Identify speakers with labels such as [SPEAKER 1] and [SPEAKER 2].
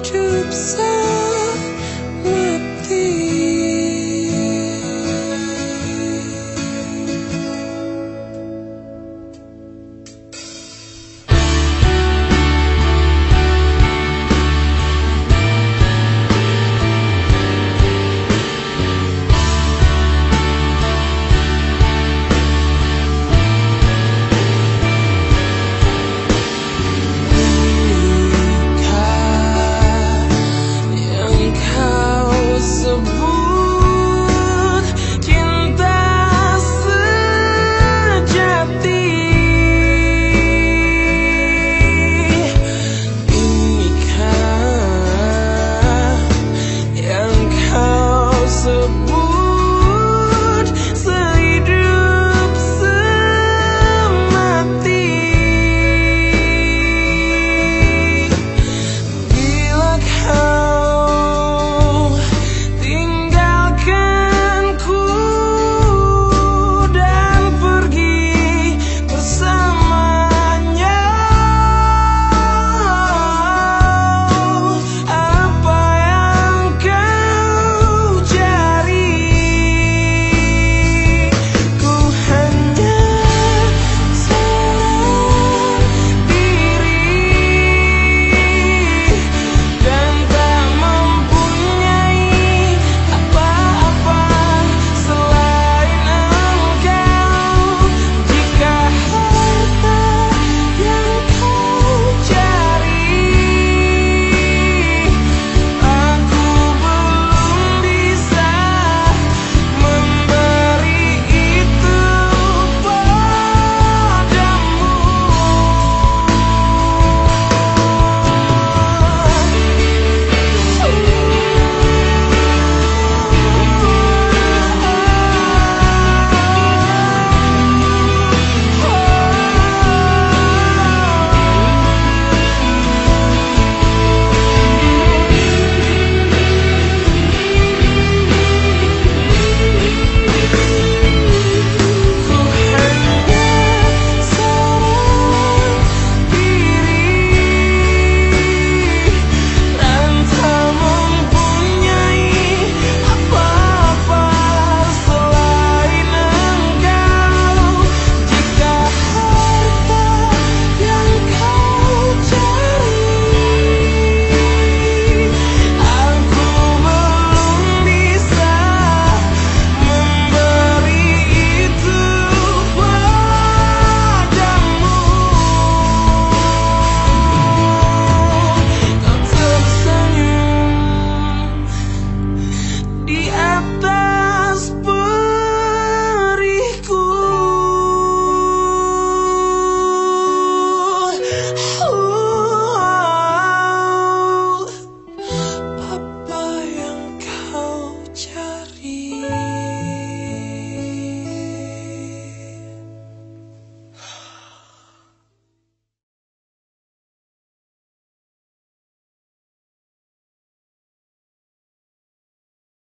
[SPEAKER 1] troops.